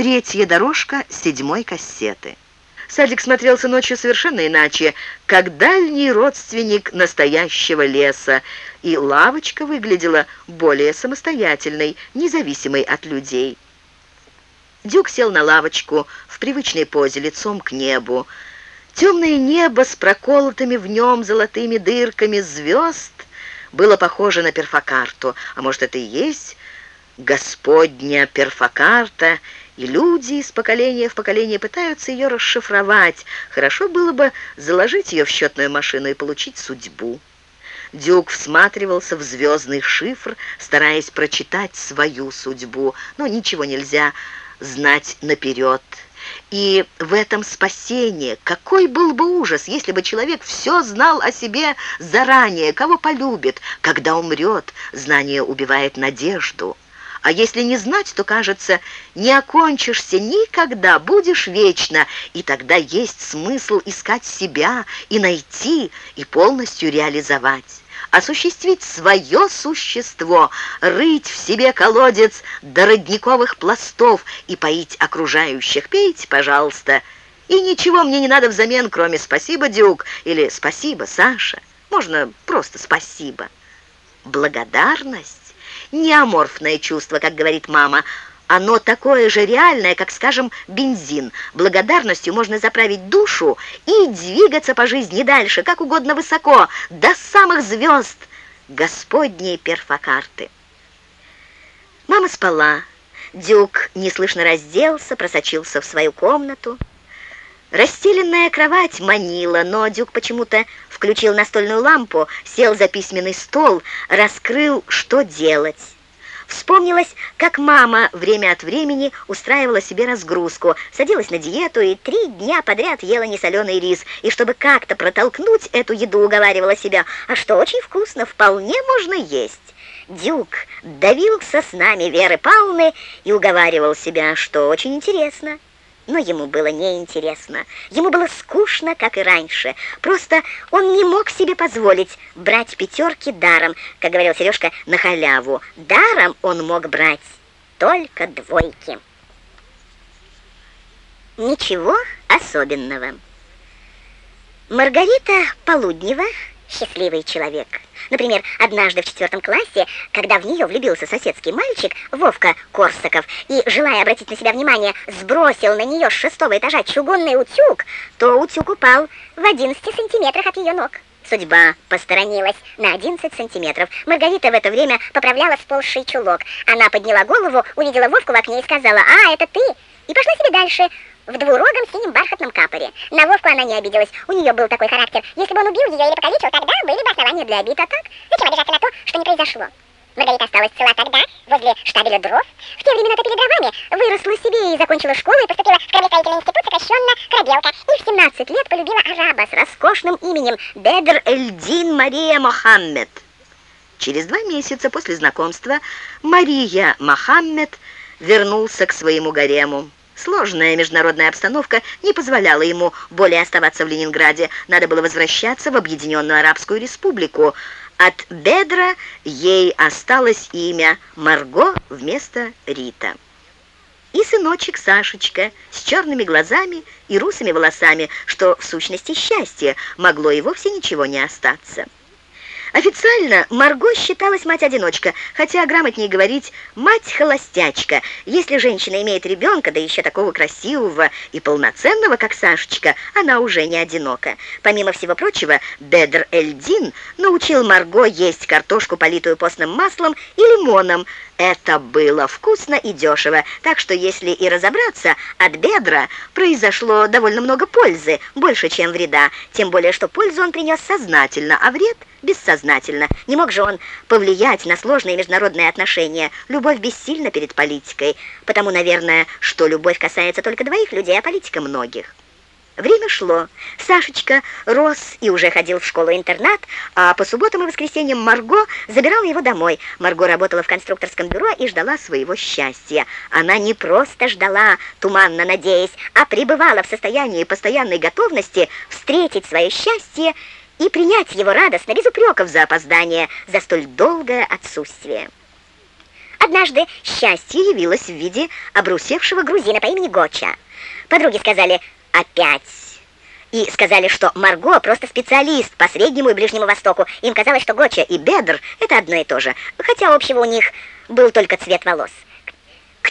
третья дорожка седьмой кассеты. Садик смотрелся ночью совершенно иначе, как дальний родственник настоящего леса, и лавочка выглядела более самостоятельной, независимой от людей. Дюк сел на лавочку в привычной позе, лицом к небу. Темное небо с проколотыми в нем золотыми дырками звезд было похоже на перфокарту, а может, это и есть Господня перфокарта, и люди из поколения в поколение пытаются ее расшифровать. Хорошо было бы заложить ее в счетную машину и получить судьбу. Дюк всматривался в звездный шифр, стараясь прочитать свою судьбу, но ничего нельзя знать наперед. И в этом спасение. Какой был бы ужас, если бы человек все знал о себе заранее, кого полюбит, когда умрет. Знание убивает надежду. А если не знать, то, кажется, не окончишься никогда, будешь вечно, и тогда есть смысл искать себя и найти, и полностью реализовать осуществить свое существо, рыть в себе колодец до родниковых пластов и поить окружающих. Пейте, пожалуйста. И ничего мне не надо взамен, кроме «спасибо, Дюк» или «спасибо, Саша». Можно просто «спасибо». Благодарность неаморфное чувство, как говорит мама. Оно такое же реальное, как, скажем, бензин. Благодарностью можно заправить душу и двигаться по жизни дальше, как угодно высоко, до самых звезд. Господние перфокарты. Мама спала. Дюк неслышно разделся, просочился в свою комнату. Расстеленная кровать манила, но Дюк почему-то включил настольную лампу, сел за письменный стол, раскрыл, что делать. Вспомнилось, как мама время от времени устраивала себе разгрузку, садилась на диету и три дня подряд ела несоленый рис, и чтобы как-то протолкнуть эту еду, уговаривала себя, а что очень вкусно, вполне можно есть. Дюк давился с нами Веры Павловны и уговаривал себя, что очень интересно но ему было неинтересно. Ему было скучно, как и раньше. Просто он не мог себе позволить брать пятерки даром, как говорил Сережка, на халяву. Даром он мог брать только двойки. Ничего особенного. Маргарита Полуднева счастливый человек. Например, однажды в четвертом классе, когда в нее влюбился соседский мальчик Вовка Корсаков и, желая обратить на себя внимание, сбросил на нее с шестого этажа чугунный утюг, то утюг упал в 11 сантиметрах от ее ног. Судьба посторонилась на 11 сантиметров. Маргарита в это время поправляла сползший чулок. Она подняла голову, увидела Вовку в окне и сказала «А, это ты?» и пошла себе дальше, в двурогом синем бархатном капоре. На Вовку она не обиделась, у нее был такой характер. Если бы он убил ее или покалечил, тогда были бы основания для обид, а так зачем обижаться на то, что не произошло? Маргарита осталась цела тогда, возле штабеля дров. В те времена топили дровами, выросла себе и закончила школу и поступила в кораблестроительный институт, сокращенно Корабелка. И в 17 лет полюбила араба с роскошным именем Бедр Эльдин Мария Мохаммед. Через два месяца после знакомства Мария Мохаммед вернулся к своему гарему. Сложная международная обстановка не позволяла ему более оставаться в Ленинграде. Надо было возвращаться в Объединенную Арабскую Республику. От Бедра ей осталось имя Марго вместо Рита. И сыночек Сашечка с черными глазами и русыми волосами, что в сущности счастье, могло и вовсе ничего не остаться. Официально Марго считалась мать-одиночка, хотя грамотнее говорить «мать-холостячка». Если женщина имеет ребенка, да еще такого красивого и полноценного, как Сашечка, она уже не одинока. Помимо всего прочего, Бедр Эльдин научил Марго есть картошку, политую постным маслом и лимоном, это было вкусно и дешево, так что если и разобраться, от бедра произошло довольно много пользы, больше, чем вреда, тем более, что пользу он принес сознательно, а вред бессознательно. Не мог же он повлиять на сложные международные отношения. Любовь бессильна перед политикой, потому, наверное, что любовь касается только двоих людей, а политика многих. Время шло. Сашечка рос и уже ходил в школу-интернат, а по субботам и воскресеньям Марго забирала его домой. Марго работала в конструкторском бюро и ждала своего счастья. Она не просто ждала, туманно надеясь, а пребывала в состоянии постоянной готовности встретить свое счастье и принять его радостно, без упреков за опоздание, за столь долгое отсутствие. Однажды счастье явилось в виде обрусевшего грузина по имени Гоча. Подруги сказали «опять». И сказали, что Марго просто специалист по Среднему и Ближнему Востоку. Им казалось, что Гоча и Бедр – это одно и то же, хотя общего у них был только цвет волос.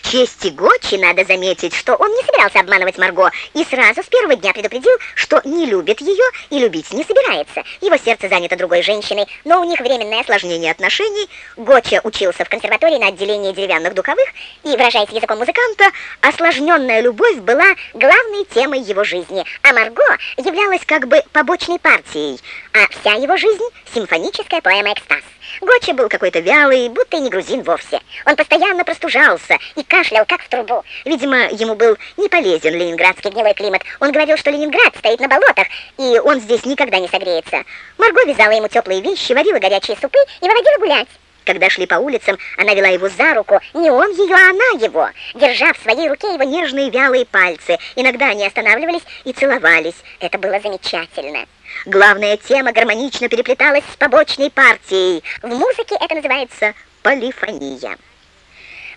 Чести Гочи надо заметить, что он не собирался обманывать Марго и сразу с первого дня предупредил, что не любит ее и любить не собирается. Его сердце занято другой женщиной, но у них временное осложнение отношений. Гоча учился в консерватории на отделении деревянных духовых, и, выражаясь языком музыканта, осложненная любовь была главной темой его жизни, а Марго являлась как бы побочной партией, а вся его жизнь – симфоническая поэма «Экстаз». Гоча был какой-то вялый, будто и не грузин вовсе. Он постоянно простужался и кашлял, как в трубу. Видимо, ему был не полезен ленинградский гнилой климат. Он говорил, что Ленинград стоит на болотах, и он здесь никогда не согреется. Марго вязала ему теплые вещи, варила горячие супы и выводила гулять. Когда шли по улицам, она вела его за руку, не он ее, а она его, держа в своей руке его нежные вялые пальцы. Иногда они останавливались и целовались. Это было замечательно. Главная тема гармонично переплеталась с побочной партией. В музыке это называется полифония.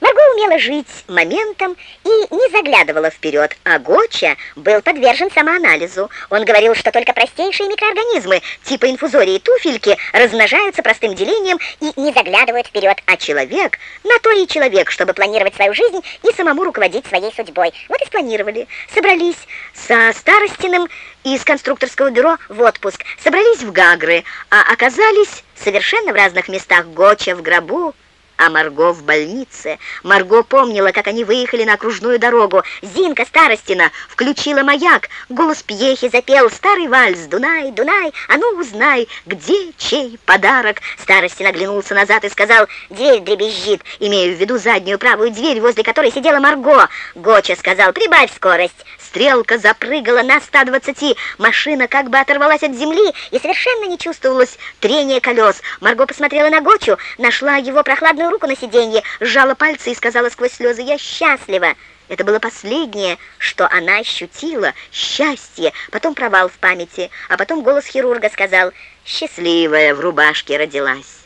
Марго умела жить моментом и не заглядывала вперед, а Гоча был подвержен самоанализу. Он говорил, что только простейшие микроорганизмы, типа инфузории туфельки, размножаются простым делением и не заглядывают вперед, а человек, на то и человек, чтобы планировать свою жизнь и самому руководить своей судьбой. Вот и спланировали. Собрались со Старостиным из конструкторского бюро в отпуск, собрались в Гагры, а оказались совершенно в разных местах Гоча в гробу, а Марго в больнице. Марго помнила, как они выехали на окружную дорогу. Зинка Старостина включила маяк. Голос Пьехи запел старый вальс «Дунай, Дунай, а ну узнай, где чей подарок». Старостин оглянулся назад и сказал «Дверь дребезжит», имея в виду заднюю правую дверь, возле которой сидела Марго. Гоча сказал «Прибавь скорость». Стрелка запрыгала на 120. Машина как бы оторвалась от земли и совершенно не чувствовалось трения колес. Марго посмотрела на Гочу, нашла его прохладную руку на сиденье, сжала пальцы и сказала сквозь слезы «Я счастлива». Это было последнее, что она ощутила, счастье, потом провал в памяти, а потом голос хирурга сказал «Счастливая в рубашке родилась».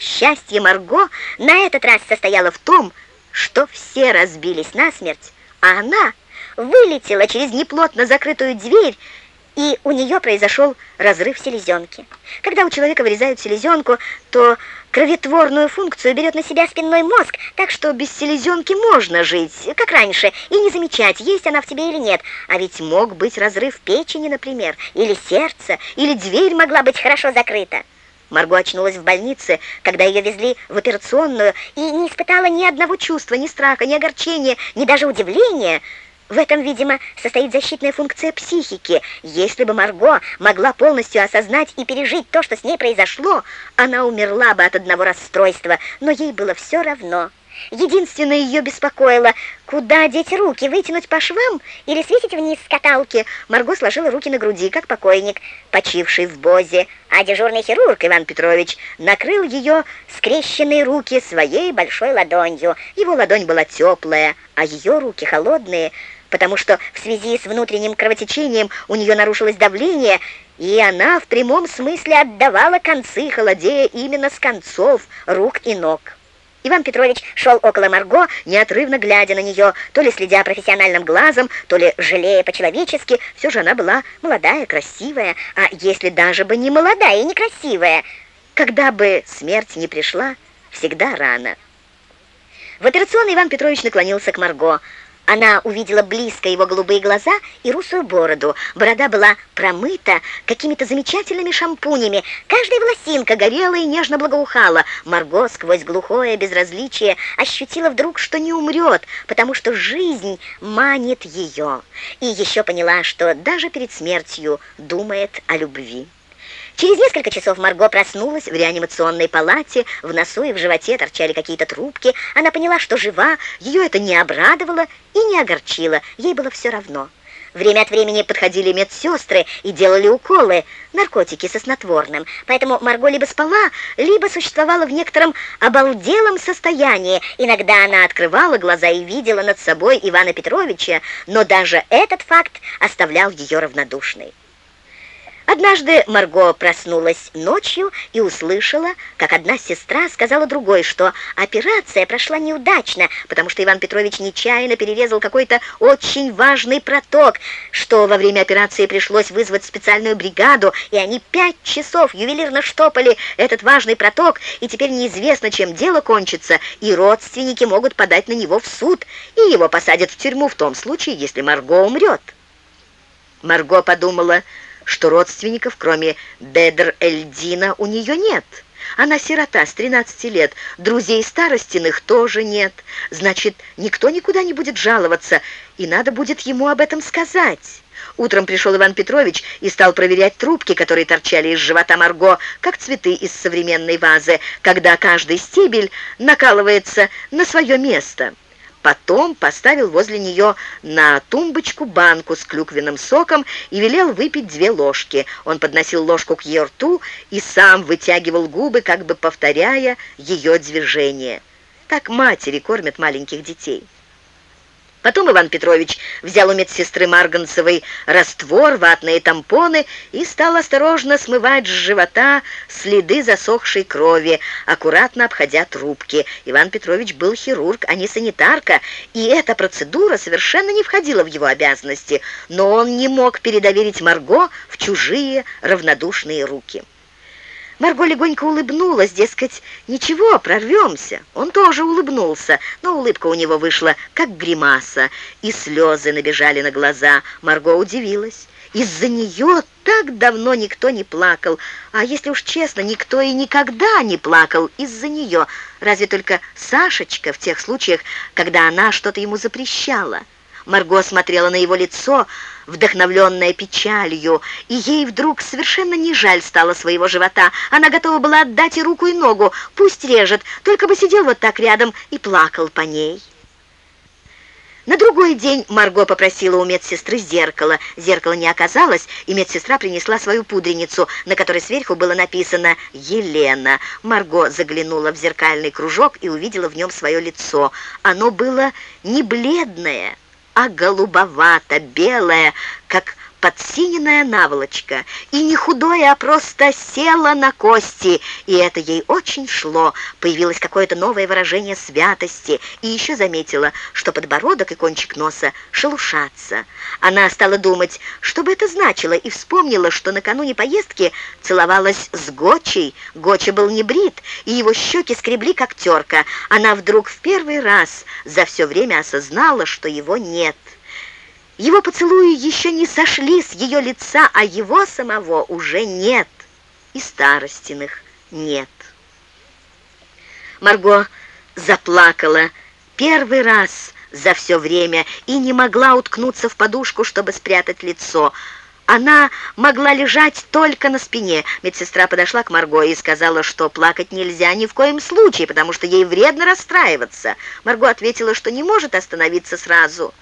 Счастье Марго на этот раз состояло в том, что все разбились насмерть, а она вылетела через неплотно закрытую дверь, и у нее произошел разрыв селезенки. Когда у человека вырезают селезенку, то кроветворную функцию берет на себя спинной мозг, так что без селезенки можно жить, как раньше, и не замечать, есть она в тебе или нет. А ведь мог быть разрыв печени, например, или сердца, или дверь могла быть хорошо закрыта. Марго очнулась в больнице, когда ее везли в операционную, и не испытала ни одного чувства, ни страха, ни огорчения, ни даже удивления, в этом, видимо, состоит защитная функция психики. Если бы Марго могла полностью осознать и пережить то, что с ней произошло, она умерла бы от одного расстройства, но ей было все равно. Единственное ее беспокоило, куда деть руки, вытянуть по швам или свесить вниз с каталки. Марго сложила руки на груди, как покойник, почивший в бозе, а дежурный хирург Иван Петрович накрыл ее скрещенные руки своей большой ладонью. Его ладонь была теплая, а ее руки холодные – потому что в связи с внутренним кровотечением у нее нарушилось давление, и она в прямом смысле отдавала концы, холодея именно с концов рук и ног. Иван Петрович шел около Марго, неотрывно глядя на нее, то ли следя профессиональным глазом, то ли жалея по-человечески. Все же она была молодая, красивая, а если даже бы не молодая и не красивая, когда бы смерть не пришла, всегда рано. В операционной Иван Петрович наклонился к Марго. Она увидела близко его голубые глаза и русую бороду. Борода была промыта какими-то замечательными шампунями. Каждая волосинка горела и нежно благоухала. Марго сквозь глухое безразличие ощутила вдруг, что не умрет, потому что жизнь манит ее. И еще поняла, что даже перед смертью думает о любви. Через несколько часов Марго проснулась в реанимационной палате, в носу и в животе торчали какие-то трубки. Она поняла, что жива, ее это не обрадовало и не огорчило, ей было все равно. Время от времени подходили медсестры и делали уколы, наркотики со снотворным. Поэтому Марго либо спала, либо существовала в некотором обалделом состоянии. Иногда она открывала глаза и видела над собой Ивана Петровича, но даже этот факт оставлял ее равнодушной. Однажды Марго проснулась ночью и услышала, как одна сестра сказала другой, что операция прошла неудачно, потому что Иван Петрович нечаянно перерезал какой-то очень важный проток, что во время операции пришлось вызвать специальную бригаду, и они пять часов ювелирно штопали этот важный проток, и теперь неизвестно, чем дело кончится, и родственники могут подать на него в суд, и его посадят в тюрьму в том случае, если Марго умрет. Марго подумала что родственников, кроме Бедр-Эльдина, у нее нет. Она сирота с 13 лет, друзей старостиных тоже нет. Значит, никто никуда не будет жаловаться, и надо будет ему об этом сказать. Утром пришел Иван Петрович и стал проверять трубки, которые торчали из живота Марго, как цветы из современной вазы, когда каждый стебель накалывается на свое место. Потом поставил возле нее на тумбочку банку с клюквенным соком и велел выпить две ложки. Он подносил ложку к ее рту и сам вытягивал губы, как бы повторяя ее движение. Так матери кормят маленьких детей. Потом Иван Петрович взял у медсестры Марганцевой раствор, ватные тампоны и стал осторожно смывать с живота следы засохшей крови, аккуратно обходя трубки. Иван Петрович был хирург, а не санитарка, и эта процедура совершенно не входила в его обязанности, но он не мог передоверить Марго в чужие равнодушные руки. Марго легонько улыбнулась, дескать, «Ничего, прорвемся». Он тоже улыбнулся, но улыбка у него вышла, как гримаса, и слезы набежали на глаза. Марго удивилась. Из-за нее так давно никто не плакал, а если уж честно, никто и никогда не плакал из-за нее, разве только Сашечка в тех случаях, когда она что-то ему запрещала. Марго смотрела на его лицо, вдохновленная печалью, и ей вдруг совершенно не жаль стало своего живота. Она готова была отдать и руку, и ногу, пусть режет, только бы сидел вот так рядом и плакал по ней. На другой день Марго попросила у медсестры зеркало. Зеркало не оказалось, и медсестра принесла свою пудреницу, на которой сверху было написано «Елена». Марго заглянула в зеркальный кружок и увидела в нем свое лицо. Оно было не бледное, а голубовато-белая, как подсиненная наволочка, и не худое, а просто села на кости, и это ей очень шло. Появилось какое-то новое выражение святости, и еще заметила, что подбородок и кончик носа шелушатся. Она стала думать, что бы это значило, и вспомнила, что накануне поездки целовалась с Гочей. Гоча был не брит, и его щеки скребли, как терка. Она вдруг в первый раз за все время осознала, что его нет. Его поцелуи еще не сошли с ее лица, а его самого уже нет, и старостиных нет. Марго заплакала первый раз за все время и не могла уткнуться в подушку, чтобы спрятать лицо. Она могла лежать только на спине. Медсестра подошла к Марго и сказала, что плакать нельзя ни в коем случае, потому что ей вредно расстраиваться. Марго ответила, что не может остановиться сразу.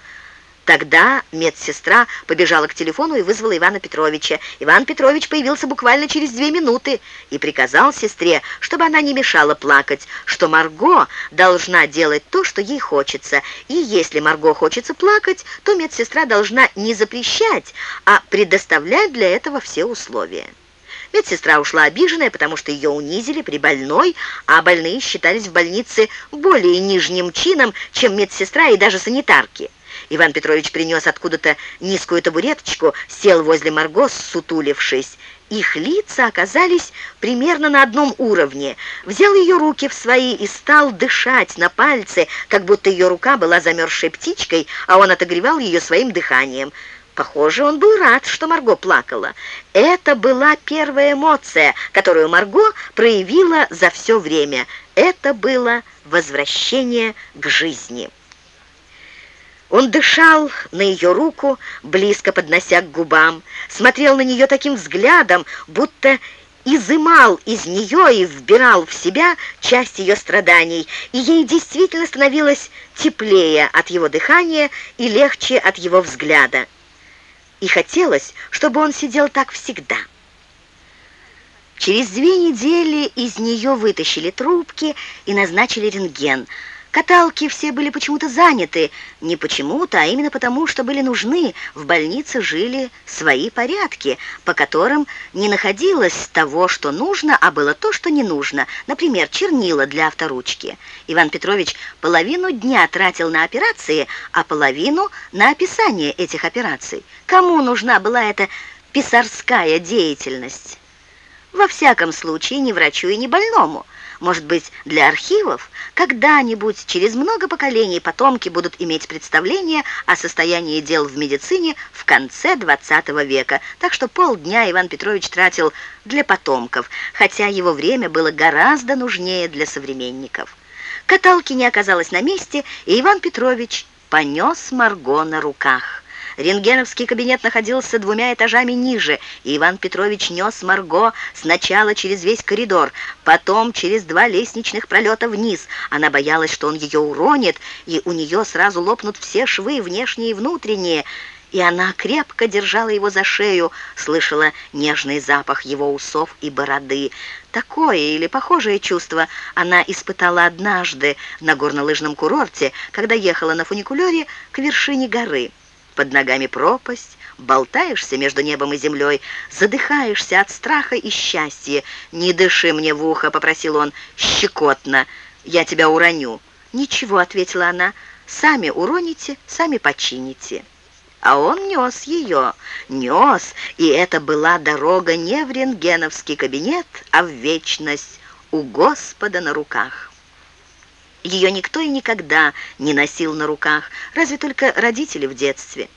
Тогда медсестра побежала к телефону и вызвала Ивана Петровича. Иван Петрович появился буквально через две минуты и приказал сестре, чтобы она не мешала плакать, что Марго должна делать то, что ей хочется. И если Марго хочется плакать, то медсестра должна не запрещать, а предоставлять для этого все условия. Медсестра ушла обиженная, потому что ее унизили при больной, а больные считались в больнице более нижним чином, чем медсестра и даже санитарки. Иван Петрович принес откуда-то низкую табуреточку, сел возле Марго, сутулившись. Их лица оказались примерно на одном уровне. Взял ее руки в свои и стал дышать на пальцы, как будто ее рука была замерзшей птичкой, а он отогревал ее своим дыханием. Похоже, он был рад, что Марго плакала. Это была первая эмоция, которую Марго проявила за все время. Это было возвращение к жизни. Он дышал на ее руку, близко поднося к губам, смотрел на нее таким взглядом, будто изымал из нее и вбирал в себя часть ее страданий, и ей действительно становилось теплее от его дыхания и легче от его взгляда. И хотелось, чтобы он сидел так всегда. Через две недели из нее вытащили трубки и назначили рентген – Каталки все были почему-то заняты. Не почему-то, а именно потому, что были нужны. В больнице жили свои порядки, по которым не находилось того, что нужно, а было то, что не нужно. Например, чернила для авторучки. Иван Петрович половину дня тратил на операции, а половину на описание этих операций. Кому нужна была эта писарская деятельность? Во всяком случае, не врачу и не больному. Может быть, для архивов когда-нибудь, через много поколений, потомки будут иметь представление о состоянии дел в медицине в конце XX века. Так что полдня Иван Петрович тратил для потомков, хотя его время было гораздо нужнее для современников. Каталки не оказалось на месте, и Иван Петрович понес Марго на руках. Рентгеновский кабинет находился двумя этажами ниже, и Иван Петрович нес Марго сначала через весь коридор, потом через два лестничных пролета вниз. Она боялась, что он ее уронит, и у нее сразу лопнут все швы, внешние и внутренние, и она крепко держала его за шею, слышала нежный запах его усов и бороды. Такое или похожее чувство она испытала однажды на горнолыжном курорте, когда ехала на фуникулере к вершине горы. Под ногами пропасть, болтаешься между небом и землей, задыхаешься от страха и счастья. «Не дыши мне в ухо», — попросил он, — «щекотно, я тебя уроню». «Ничего», — ответила она, — «сами уроните, сами почините». А он нес ее, нес, и это была дорога не в рентгеновский кабинет, а в вечность у Господа на руках. Ее никто и никогда не носил на руках, разве только родители в детстве.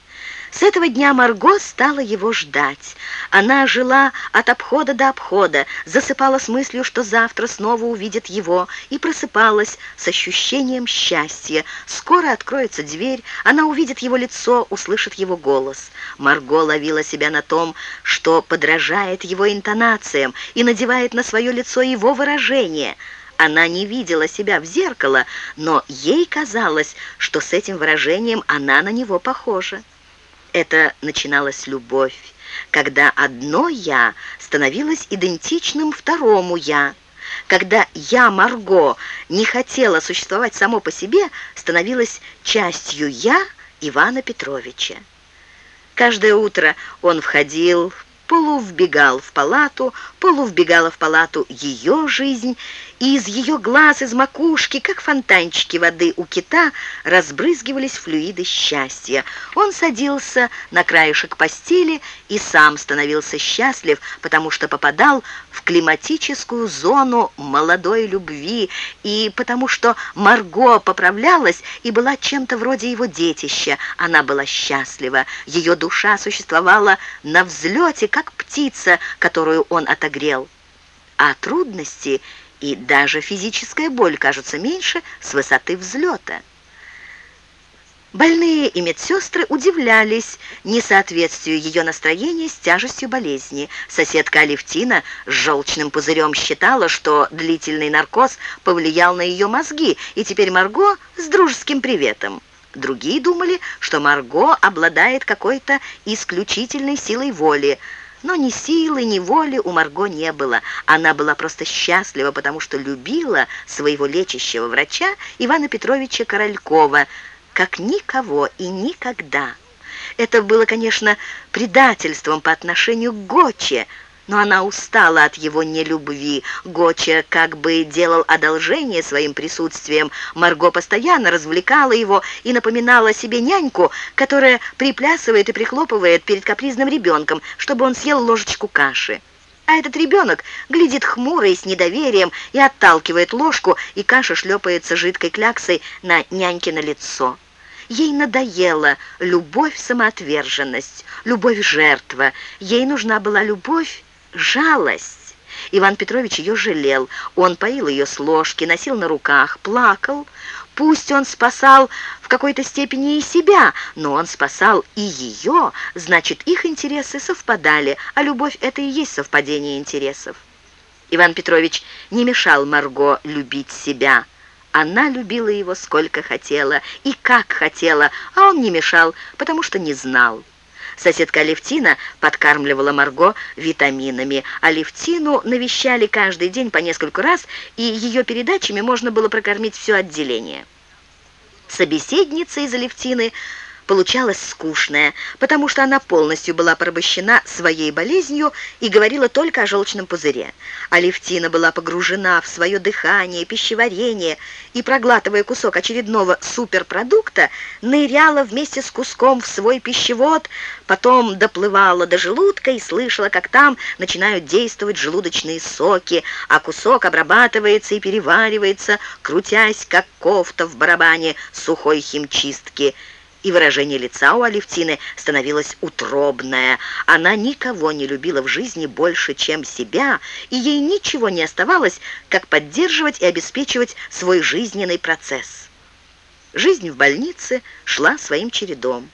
С этого дня Марго стала его ждать. Она жила от обхода до обхода, засыпала с мыслью, что завтра снова увидит его, и просыпалась с ощущением счастья. Скоро откроется дверь, она увидит его лицо, услышит его голос. Марго ловила себя на том, что подражает его интонациям и надевает на свое лицо его выражение – она не видела себя в зеркало, но ей казалось, что с этим выражением она на него похожа. Это начиналась любовь, когда одно «я» становилось идентичным второму «я». Когда «я» Марго не хотела существовать само по себе, становилась частью «я» Ивана Петровича. Каждое утро он входил, полувбегал в палату, полувбегала в палату ее жизнь, и из ее глаз, из макушки, как фонтанчики воды у кита, разбрызгивались флюиды счастья. Он садился на краешек постели и сам становился счастлив, потому что попадал в климатическую зону молодой любви, и потому что Марго поправлялась и была чем-то вроде его детища. Она была счастлива, ее душа существовала на взлете, как птица, которую он отогрел. А трудности и даже физическая боль кажутся меньше с высоты взлета. Больные и медсестры удивлялись несоответствию ее настроения с тяжестью болезни. Соседка Алевтина с желчным пузырем считала, что длительный наркоз повлиял на ее мозги, и теперь Марго с дружеским приветом. Другие думали, что Марго обладает какой-то исключительной силой воли, но ни силы, ни воли у Марго не было. Она была просто счастлива, потому что любила своего лечащего врача Ивана Петровича Королькова, как никого и никогда. Это было, конечно, предательством по отношению к Гоче, но она устала от его нелюбви. Гоча как бы делал одолжение своим присутствием. Марго постоянно развлекала его и напоминала себе няньку, которая приплясывает и прихлопывает перед капризным ребенком, чтобы он съел ложечку каши. А этот ребенок глядит хмуро и с недоверием и отталкивает ложку, и каша шлепается жидкой кляксой на нянькино лицо. Ей надоела любовь-самоотверженность, любовь-жертва. Ей нужна была любовь жалость. Иван Петрович ее жалел. Он поил ее с ложки, носил на руках, плакал. Пусть он спасал в какой-то степени и себя, но он спасал и ее, значит, их интересы совпадали, а любовь — это и есть совпадение интересов. Иван Петрович не мешал Марго любить себя. Она любила его сколько хотела и как хотела, а он не мешал, потому что не знал. Соседка Алевтина подкармливала Марго витаминами. Алевтину навещали каждый день по нескольку раз, и ее передачами можно было прокормить все отделение. Собеседница из Алевтины получалась скучная, потому что она полностью была порабощена своей болезнью и говорила только о желчном пузыре. Алевтина была погружена в свое дыхание, пищеварение и, проглатывая кусок очередного суперпродукта, ныряла вместе с куском в свой пищевод, потом доплывала до желудка и слышала, как там начинают действовать желудочные соки, а кусок обрабатывается и переваривается, крутясь, как кофта в барабане сухой химчистки – и выражение лица у Алевтины становилось утробное. Она никого не любила в жизни больше, чем себя, и ей ничего не оставалось, как поддерживать и обеспечивать свой жизненный процесс. Жизнь в больнице шла своим чередом.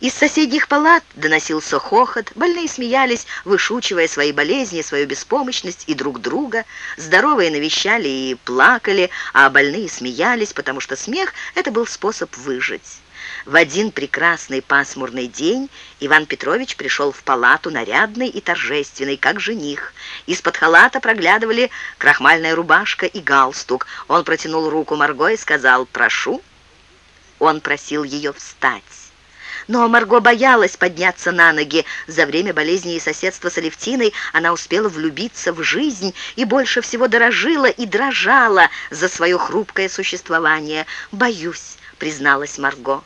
Из соседних палат доносился хохот, больные смеялись, вышучивая свои болезни, свою беспомощность и друг друга. Здоровые навещали и плакали, а больные смеялись, потому что смех – это был способ выжить. В один прекрасный пасмурный день Иван Петрович пришел в палату нарядный и торжественный, как жених. Из-под халата проглядывали крахмальная рубашка и галстук. Он протянул руку Марго и сказал «Прошу». Он просил ее встать. Но Марго боялась подняться на ноги. За время болезни и соседства с Алевтиной она успела влюбиться в жизнь и больше всего дорожила и дрожала за свое хрупкое существование. «Боюсь», — призналась Марго.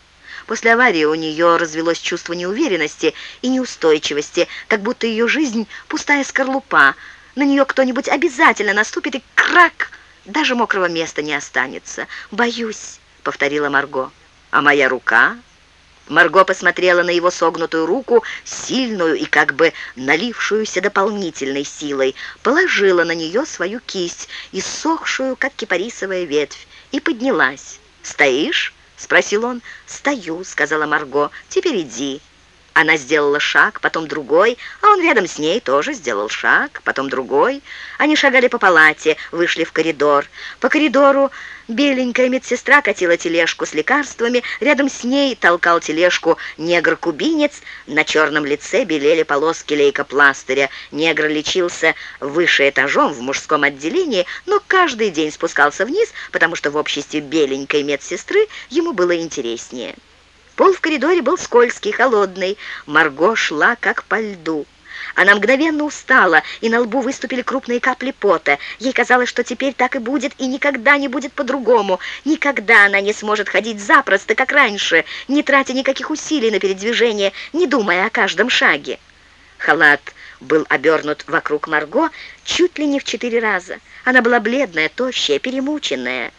После аварии у нее развелось чувство неуверенности и неустойчивости, как будто ее жизнь пустая скорлупа. На нее кто-нибудь обязательно наступит, и крак, даже мокрого места не останется. «Боюсь», — повторила Марго. «А моя рука?» Марго посмотрела на его согнутую руку, сильную и как бы налившуюся дополнительной силой, положила на нее свою кисть, иссохшую, как кипарисовая ветвь, и поднялась. «Стоишь?» — спросил он. «Стою», — сказала Марго. «Теперь иди». Она сделала шаг, потом другой, а он рядом с ней тоже сделал шаг, потом другой. Они шагали по палате, вышли в коридор. По коридору Беленькая медсестра катила тележку с лекарствами, рядом с ней толкал тележку негр-кубинец, на черном лице белели полоски лейкопластыря. Негр лечился выше этажом в мужском отделении, но каждый день спускался вниз, потому что в обществе беленькой медсестры ему было интереснее. Пол в коридоре был скользкий, холодный. Марго шла как по льду. Она мгновенно устала, и на лбу выступили крупные капли пота. Ей казалось, что теперь так и будет, и никогда не будет по-другому. Никогда она не сможет ходить запросто, как раньше, не тратя никаких усилий на передвижение, не думая о каждом шаге. Халат был обернут вокруг Марго чуть ли не в четыре раза. Она была бледная, тощая, перемученная.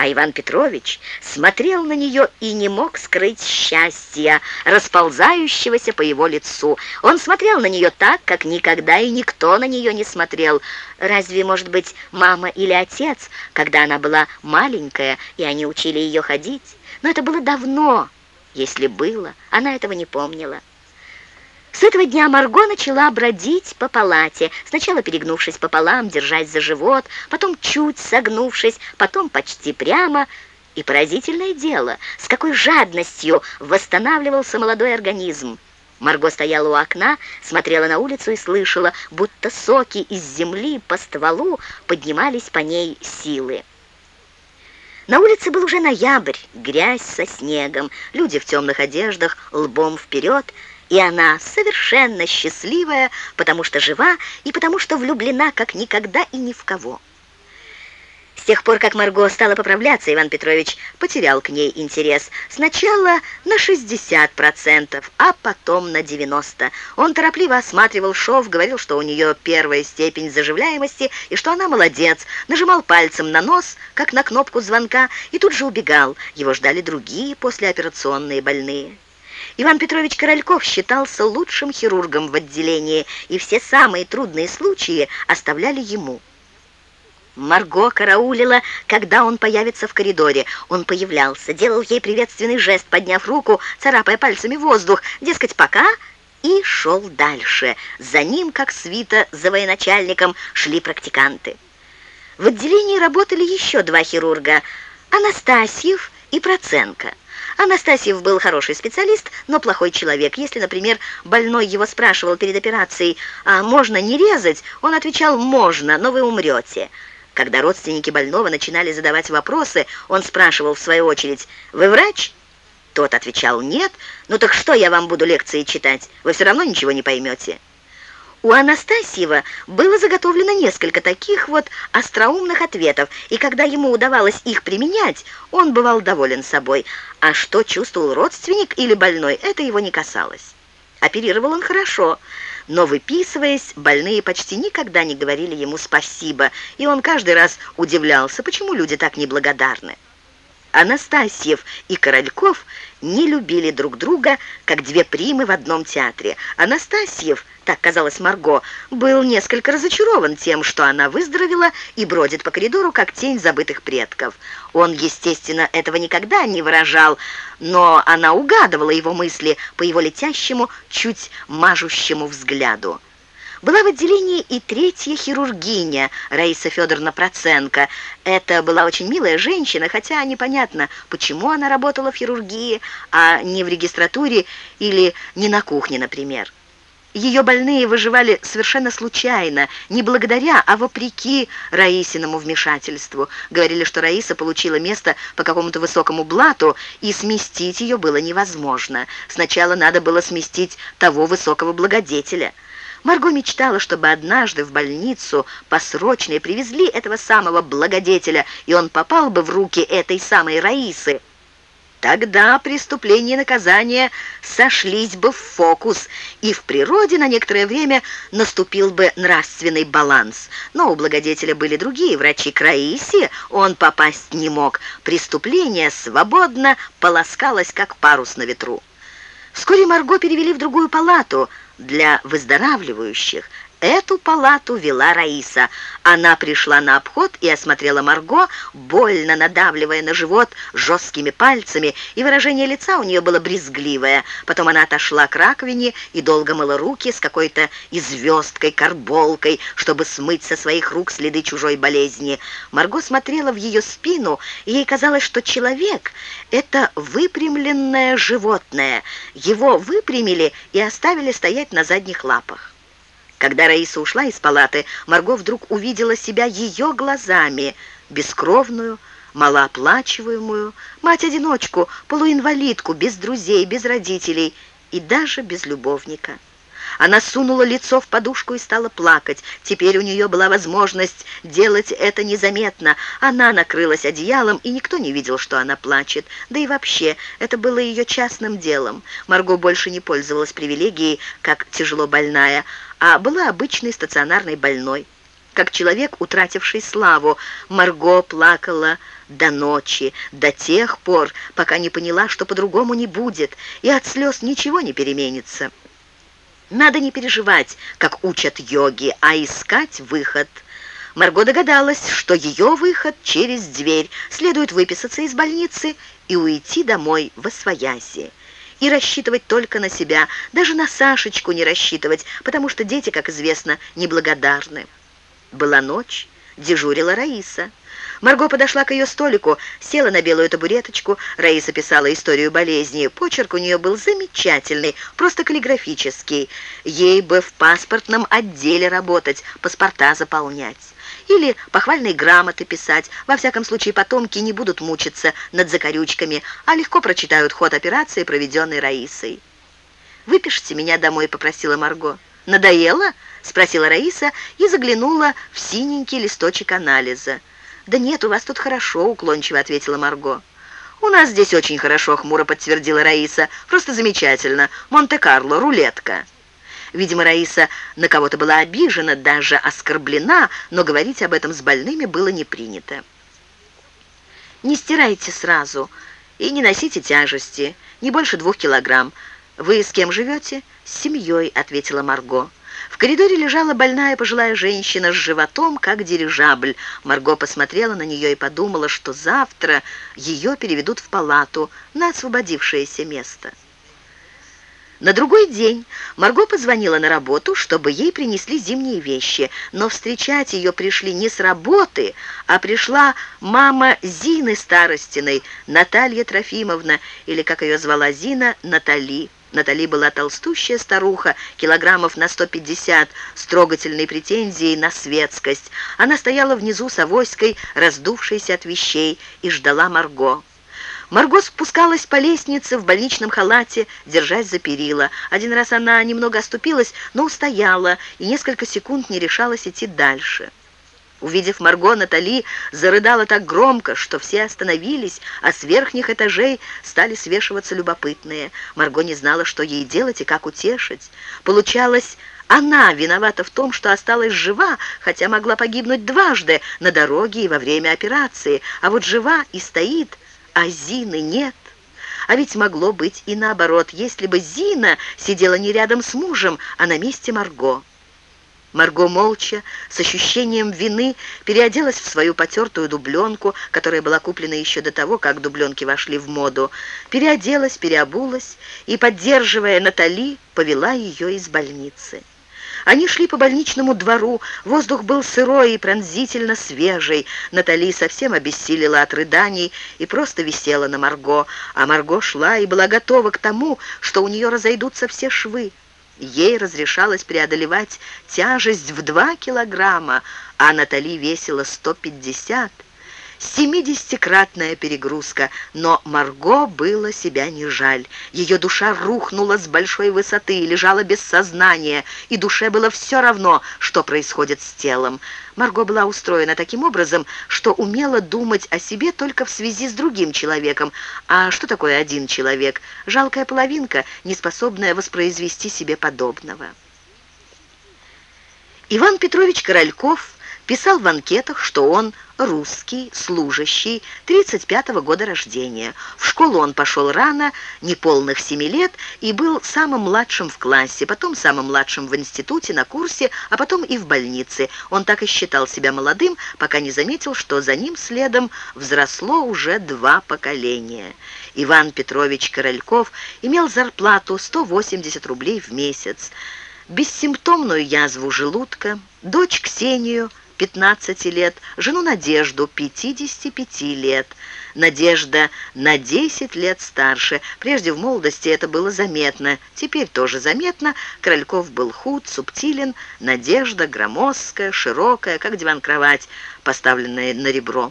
А Иван Петрович смотрел на нее и не мог скрыть счастья, расползающегося по его лицу. Он смотрел на нее так, как никогда и никто на нее не смотрел. Разве, может быть, мама или отец, когда она была маленькая, и они учили ее ходить? Но это было давно, если было, она этого не помнила. С этого дня Марго начала бродить по палате, сначала перегнувшись пополам, держась за живот, потом чуть согнувшись, потом почти прямо. И поразительное дело, с какой жадностью восстанавливался молодой организм. Марго стояла у окна, смотрела на улицу и слышала, будто соки из земли по стволу поднимались по ней силы. На улице был уже ноябрь, грязь со снегом, люди в темных одеждах, лбом вперед – и она совершенно счастливая, потому что жива и потому что влюблена как никогда и ни в кого. С тех пор, как Марго стала поправляться, Иван Петрович потерял к ней интерес. Сначала на 60%, а потом на 90%. Он торопливо осматривал шов, говорил, что у нее первая степень заживляемости и что она молодец. Нажимал пальцем на нос, как на кнопку звонка, и тут же убегал. Его ждали другие послеоперационные больные. Иван Петрович Корольков считался лучшим хирургом в отделении, и все самые трудные случаи оставляли ему. Марго караулила, когда он появится в коридоре. Он появлялся, делал ей приветственный жест, подняв руку, царапая пальцами воздух, дескать, пока, и шел дальше. За ним, как свита за военачальником, шли практиканты. В отделении работали еще два хирурга – Анастасьев и Проценко. Анастасьев был хороший специалист, но плохой человек. Если, например, больной его спрашивал перед операцией, а можно не резать, он отвечал «можно, но вы умрете». Когда родственники больного начинали задавать вопросы, он спрашивал в свою очередь «Вы врач?» Тот отвечал «Нет». «Ну так что я вам буду лекции читать? Вы все равно ничего не поймете». У Анастасьева было заготовлено несколько таких вот остроумных ответов, и когда ему удавалось их применять, он бывал доволен собой. А что чувствовал родственник или больной, это его не касалось. Оперировал он хорошо, но, выписываясь, больные почти никогда не говорили ему «спасибо», и он каждый раз удивлялся, почему люди так неблагодарны. Анастасьев и Корольков не любили друг друга, как две примы в одном театре. Анастасьев, так казалось Марго, был несколько разочарован тем, что она выздоровела и бродит по коридору, как тень забытых предков. Он, естественно, этого никогда не выражал, но она угадывала его мысли по его летящему, чуть мажущему взгляду. Была в отделении и третья хирургиня Раиса Федоровна Проценко. Это была очень милая женщина, хотя непонятно, почему она работала в хирургии, а не в регистратуре или не на кухне, например. Ее больные выживали совершенно случайно, не благодаря, а вопреки Раисиному вмешательству. Говорили, что Раиса получила место по какому-то высокому блату, и сместить ее было невозможно. Сначала надо было сместить того высокого благодетеля – Марго мечтала, чтобы однажды в больницу посрочно привезли этого самого благодетеля, и он попал бы в руки этой самой Раисы. Тогда преступление и наказание сошлись бы в фокус, и в природе на некоторое время наступил бы нравственный баланс. Но у благодетеля были другие врачи. К Раисе он попасть не мог. Преступление свободно полоскалось, как парус на ветру. Вскоре Марго перевели в другую палату – для выздоравливающих. Эту палату вела Раиса. Она пришла на обход и осмотрела Марго, больно надавливая на живот жесткими пальцами, и выражение лица у нее было брезгливое. Потом она отошла к раковине и долго мыла руки с какой-то известкой, карболкой, чтобы смыть со своих рук следы чужой болезни. Марго смотрела в ее спину, и ей казалось, что человек — это выпрямленное животное. Его выпрямили и оставили стоять на задних лапах. Когда Раиса ушла из палаты, Марго вдруг увидела себя ее глазами, бескровную, малооплачиваемую, мать-одиночку, полуинвалидку, без друзей, без родителей и даже без любовника. Она сунула лицо в подушку и стала плакать. Теперь у нее была возможность делать это незаметно. Она накрылась одеялом, и никто не видел, что она плачет. Да и вообще, это было ее частным делом. Марго больше не пользовалась привилегией, как тяжело больная, а была обычной стационарной больной. Как человек, утративший славу, Марго плакала до ночи, до тех пор, пока не поняла, что по-другому не будет, и от слез ничего не переменится. Надо не переживать, как учат йоги, а искать выход. Марго догадалась, что ее выход через дверь. Следует выписаться из больницы и уйти домой в Освояси. И рассчитывать только на себя, даже на Сашечку не рассчитывать, потому что дети, как известно, неблагодарны. Была ночь, дежурила Раиса. Марго подошла к ее столику, села на белую табуреточку. Раиса писала историю болезни. Почерк у нее был замечательный, просто каллиграфический. Ей бы в паспортном отделе работать, паспорта заполнять. Или похвальные грамоты писать. Во всяком случае, потомки не будут мучиться над закорючками, а легко прочитают ход операции, проведенной Раисой. «Выпишите меня домой», — попросила Марго. «Надоело?» — спросила Раиса и заглянула в синенький листочек анализа. «Да нет, у вас тут хорошо», — уклончиво ответила Марго. «У нас здесь очень хорошо», — хмуро подтвердила Раиса. «Просто замечательно. Монте-Карло, рулетка». Видимо, Раиса на кого-то была обижена, даже оскорблена, но говорить об этом с больными было не принято. «Не стирайте сразу и не носите тяжести, не больше двух килограмм. Вы с кем живете?» «С семьей», — ответила Марго. В коридоре лежала больная пожилая женщина с животом, как дирижабль. Марго посмотрела на нее и подумала, что завтра ее переведут в палату на освободившееся место. На другой день Марго позвонила на работу, чтобы ей принесли зимние вещи, но встречать ее пришли не с работы, а пришла мама Зины Старостиной, Наталья Трофимовна, или, как ее звала Зина, Натали. Натали была толстущая старуха, килограммов на 150, с трогательной претензией на светскость. Она стояла внизу с авоськой, раздувшейся от вещей, и ждала Марго. Марго спускалась по лестнице в больничном халате, держась за перила. Один раз она немного оступилась, но устояла и несколько секунд не решалась идти дальше. Увидев Марго, Натали зарыдала так громко, что все остановились, а с верхних этажей стали свешиваться любопытные. Марго не знала, что ей делать и как утешить. Получалось, она виновата в том, что осталась жива, хотя могла погибнуть дважды на дороге и во время операции, а вот жива и стоит, а Зины нет. А ведь могло быть и наоборот, если бы Зина сидела не рядом с мужем, а на месте Марго. Марго молча, с ощущением вины, переоделась в свою потертую дубленку, которая была куплена еще до того, как дубленки вошли в моду. Переоделась, переобулась и, поддерживая Натали, повела ее из больницы. Они шли по больничному двору, воздух был сырой и пронзительно свежий. Натали совсем обессилила от рыданий и просто висела на Марго, а Марго шла и была готова к тому, что у нее разойдутся все швы. Ей разрешалось преодолевать тяжесть в 2 килограмма, а Натали весила 150 Семидесятикратная перегрузка, но Марго было себя не жаль. Ее душа рухнула с большой высоты и лежала без сознания, и душе было все равно, что происходит с телом. Марго была устроена таким образом, что умела думать о себе только в связи с другим человеком. А что такое один человек? Жалкая половинка, не способная воспроизвести себе подобного. Иван Петрович Корольков писал в анкетах, что он русский, служащий, 35-го года рождения. В школу он пошел рано, неполных семи лет, и был самым младшим в классе, потом самым младшим в институте, на курсе, а потом и в больнице. Он так и считал себя молодым, пока не заметил, что за ним следом взросло уже два поколения. Иван Петрович Корольков имел зарплату 180 рублей в месяц, бессимптомную язву желудка, дочь Ксению – 15 лет, жену Надежду, 55 лет. Надежда на 10 лет старше. Прежде в молодости это было заметно, теперь тоже заметно. Крольков был худ, субтилен, Надежда громоздкая, широкая, как диван-кровать, поставленная на ребро.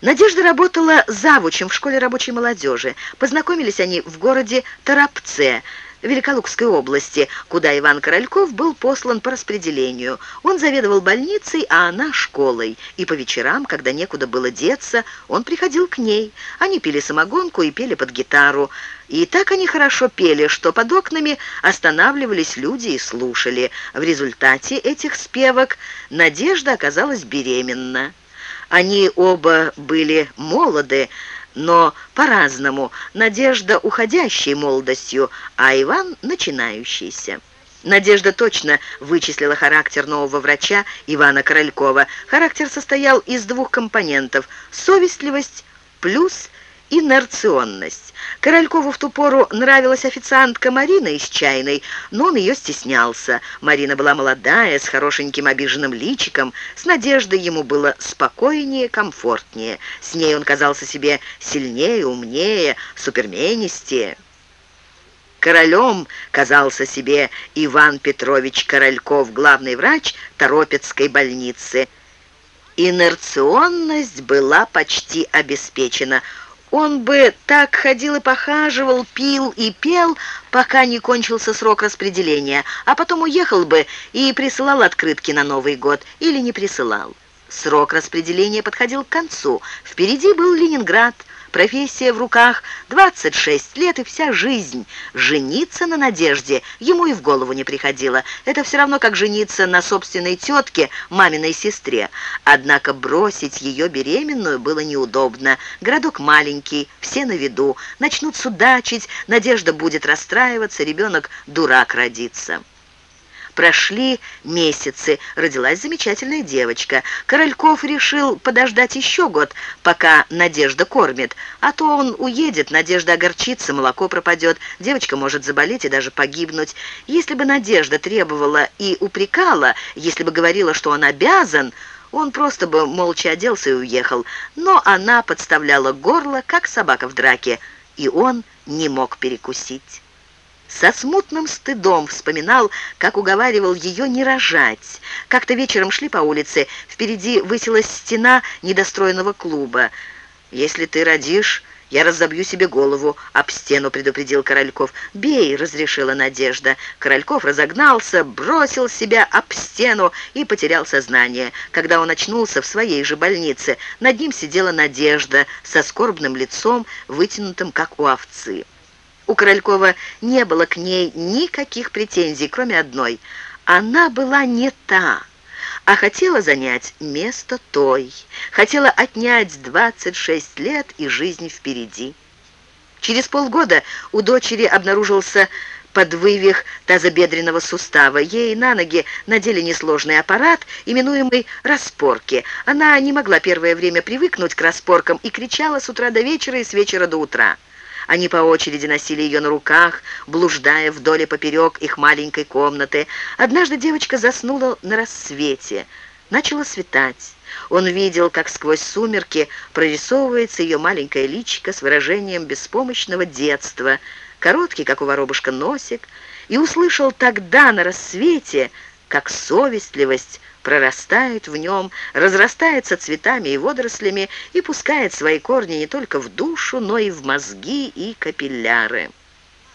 Надежда работала завучем в школе рабочей молодежи. Познакомились они в городе Тарапце – Великолукской области, куда Иван Корольков был послан по распределению. Он заведовал больницей, а она школой. И по вечерам, когда некуда было деться, он приходил к ней. Они пили самогонку и пели под гитару. И так они хорошо пели, что под окнами останавливались люди и слушали. В результате этих спевок Надежда оказалась беременна. Они оба были молоды, но по-разному. Надежда уходящей молодостью, а Иван начинающийся. Надежда точно вычислила характер нового врача Ивана Королькова. Характер состоял из двух компонентов – совестливость плюс инерционность. Королькову в ту пору нравилась официантка Марина из чайной, но он ее стеснялся. Марина была молодая, с хорошеньким обиженным личиком, с надеждой ему было спокойнее, комфортнее. С ней он казался себе сильнее, умнее, суперменистее. Королем казался себе Иван Петрович Корольков, главный врач Торопецкой больницы. Инерционность была почти обеспечена – он бы так ходил и похаживал, пил и пел, пока не кончился срок распределения, а потом уехал бы и присылал открытки на Новый год или не присылал. Срок распределения подходил к концу. Впереди был Ленинград, профессия в руках, 26 лет и вся жизнь. Жениться на Надежде ему и в голову не приходило. Это все равно, как жениться на собственной тетке, маминой сестре. Однако бросить ее беременную было неудобно. Городок маленький, все на виду. Начнут судачить, Надежда будет расстраиваться, ребенок дурак родится. Прошли месяцы, родилась замечательная девочка. Корольков решил подождать еще год, пока Надежда кормит, а то он уедет, Надежда огорчится, молоко пропадет, девочка может заболеть и даже погибнуть. Если бы Надежда требовала и упрекала, если бы говорила, что он обязан, он просто бы молча оделся и уехал. Но она подставляла горло, как собака в драке, и он не мог перекусить. Со смутным стыдом вспоминал, как уговаривал ее не рожать. Как-то вечером шли по улице, впереди высилась стена недостроенного клуба. «Если ты родишь, я разобью себе голову об стену», — предупредил Корольков. «Бей», — разрешила Надежда. Корольков разогнался, бросил себя об стену и потерял сознание. Когда он очнулся в своей же больнице, над ним сидела Надежда со скорбным лицом, вытянутым, как у овцы. У Королькова не было к ней никаких претензий, кроме одной. Она была не та, а хотела занять место той. Хотела отнять 26 лет и жизнь впереди. Через полгода у дочери обнаружился подвывих тазобедренного сустава. Ей на ноги надели несложный аппарат, именуемый распорки. Она не могла первое время привыкнуть к распоркам и кричала с утра до вечера и с вечера до утра. Они по очереди носили ее на руках, блуждая вдоль и поперек их маленькой комнаты. Однажды девочка заснула на рассвете. Начало светать. Он видел, как сквозь сумерки прорисовывается ее маленькое личико с выражением беспомощного детства, короткий, как у воробушка, носик, и услышал тогда на рассвете, как совестливость прорастает в нем, разрастается цветами и водорослями и пускает свои корни не только в душу, но и в мозги и капилляры.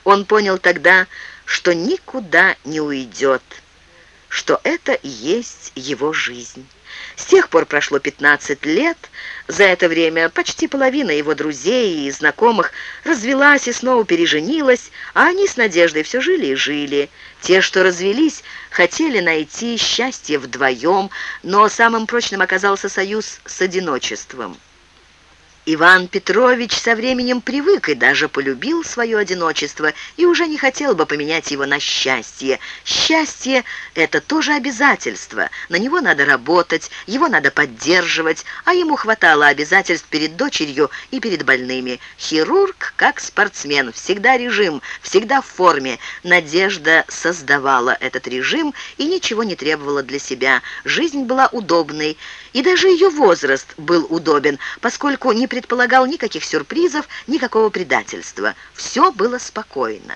Он понял тогда, что никуда не уйдет, что это есть его жизнь. С тех пор прошло 15 лет. За это время почти половина его друзей и знакомых развелась и снова переженилась, а они с Надеждой все жили и жили. Те, что развелись, хотели найти счастье вдвоем, но самым прочным оказался союз с одиночеством. Иван Петрович со временем привык и даже полюбил свое одиночество и уже не хотел бы поменять его на счастье. Счастье – это тоже обязательство. На него надо работать, его надо поддерживать, а ему хватало обязательств перед дочерью и перед больными. Хирург, как спортсмен, всегда режим, всегда в форме. Надежда создавала этот режим и ничего не требовала для себя. Жизнь была удобной, и даже ее возраст был удобен, поскольку не предполагал никаких сюрпризов, никакого предательства. Все было спокойно.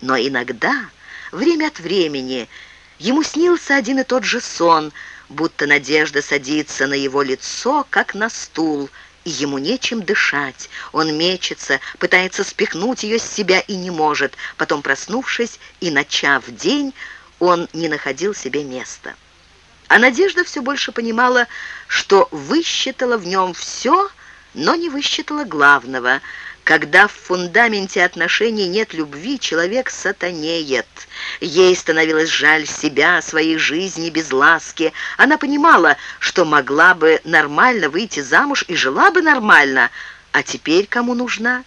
Но иногда, время от времени, ему снился один и тот же сон, будто надежда садится на его лицо, как на стул, и ему нечем дышать. Он мечется, пытается спихнуть ее с себя и не может. Потом, проснувшись и начав день, он не находил себе места. А Надежда все больше понимала, что высчитала в нем все, но не высчитала главного. Когда в фундаменте отношений нет любви, человек сатанеет. Ей становилось жаль себя, своей жизни без ласки. Она понимала, что могла бы нормально выйти замуж и жила бы нормально, а теперь кому нужна?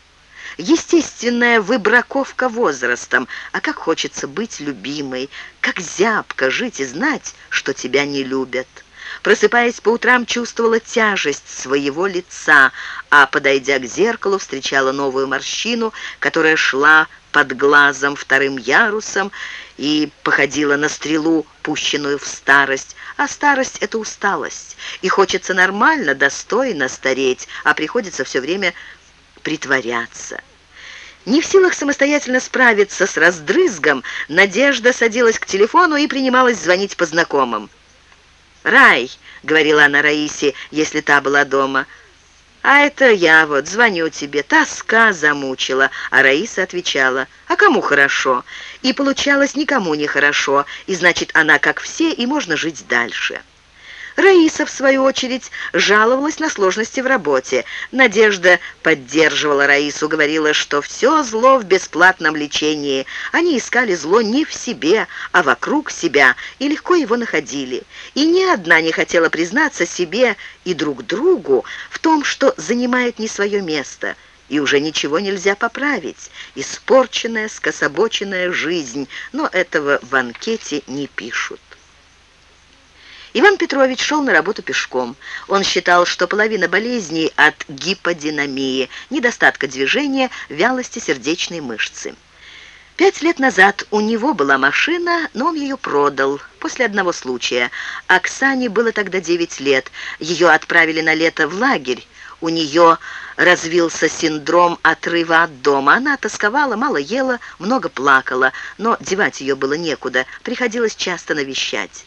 Естественная выбраковка возрастом, а как хочется быть любимой, как зябко жить и знать, что тебя не любят. Просыпаясь по утрам, чувствовала тяжесть своего лица, а, подойдя к зеркалу, встречала новую морщину, которая шла под глазом вторым ярусом и походила на стрелу, пущенную в старость. А старость — это усталость, и хочется нормально, достойно стареть, а приходится все время притворяться. Не в силах самостоятельно справиться с раздрызгом, Надежда садилась к телефону и принималась звонить по знакомым. «Рай», — говорила она Раисе, если та была дома, — «а это я вот звоню тебе, тоска замучила». А Раиса отвечала, «а кому хорошо?» И получалось никому не хорошо, и значит, она как все, и можно жить дальше. Раиса, в свою очередь, жаловалась на сложности в работе. Надежда поддерживала Раису, говорила, что все зло в бесплатном лечении. Они искали зло не в себе, а вокруг себя, и легко его находили. И ни одна не хотела признаться себе и друг другу в том, что занимает не свое место – и уже ничего нельзя поправить. Испорченная, скособоченная жизнь, но этого в анкете не пишут. Иван Петрович шел на работу пешком. Он считал, что половина болезней от гиподинамии, недостатка движения, вялости сердечной мышцы. Пять лет назад у него была машина, но он ее продал после одного случая. Оксане было тогда девять лет. Ее отправили на лето в лагерь. У нее развился синдром отрыва от дома. Она тосковала, мало ела, много плакала, но девать ее было некуда, приходилось часто навещать.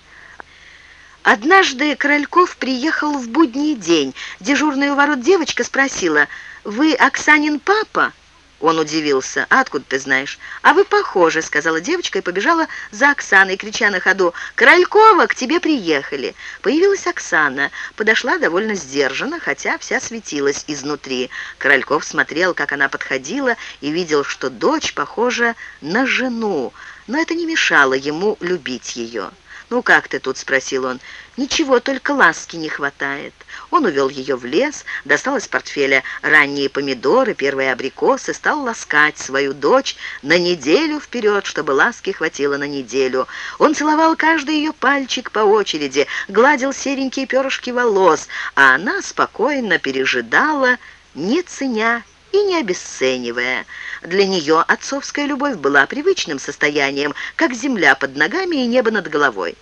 Однажды Корольков приехал в будний день. Дежурная у ворот девочка спросила, «Вы Оксанин папа?» Он удивился. «А откуда ты знаешь?» «А вы похожи», — сказала девочка и побежала за Оксаной, крича на ходу. «Королькова, к тебе приехали!» Появилась Оксана. Подошла довольно сдержанно, хотя вся светилась изнутри. Корольков смотрел, как она подходила, и видел, что дочь похожа на жену, но это не мешало ему любить ее. «Ну как ты тут?» — спросил он. «Ничего, только ласки не хватает». Он увел ее в лес, достал из портфеля ранние помидоры, первые абрикосы, стал ласкать свою дочь на неделю вперед, чтобы ласки хватило на неделю. Он целовал каждый ее пальчик по очереди, гладил серенькие перышки волос, а она спокойно пережидала, не ценя и не обесценивая. Для нее отцовская любовь была привычным состоянием, как земля под ногами и небо над головой.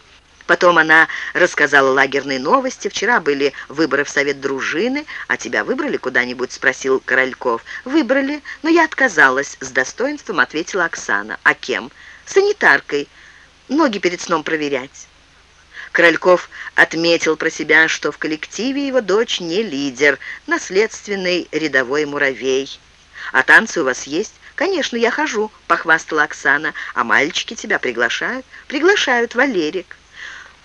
Потом она рассказала лагерные новости. «Вчера были выборы в совет дружины, а тебя выбрали куда-нибудь?» — спросил Корольков. «Выбрали, но я отказалась», — с достоинством ответила Оксана. «А кем?» «Санитаркой. Ноги перед сном проверять». Корольков отметил про себя, что в коллективе его дочь не лидер, наследственный рядовой муравей. «А танцы у вас есть?» «Конечно, я хожу», — похвастала Оксана. «А мальчики тебя приглашают?» «Приглашают, Валерик».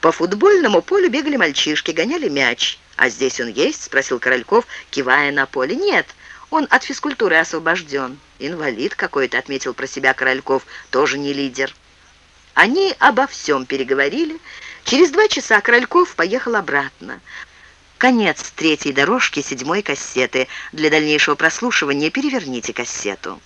По футбольному полю бегали мальчишки, гоняли мяч. «А здесь он есть?» — спросил Корольков, кивая на поле. «Нет, он от физкультуры освобожден». «Инвалид какой-то», — отметил про себя Корольков, — «тоже не лидер». Они обо всем переговорили. Через два часа Корольков поехал обратно. Конец третьей дорожки седьмой кассеты. Для дальнейшего прослушивания переверните кассету.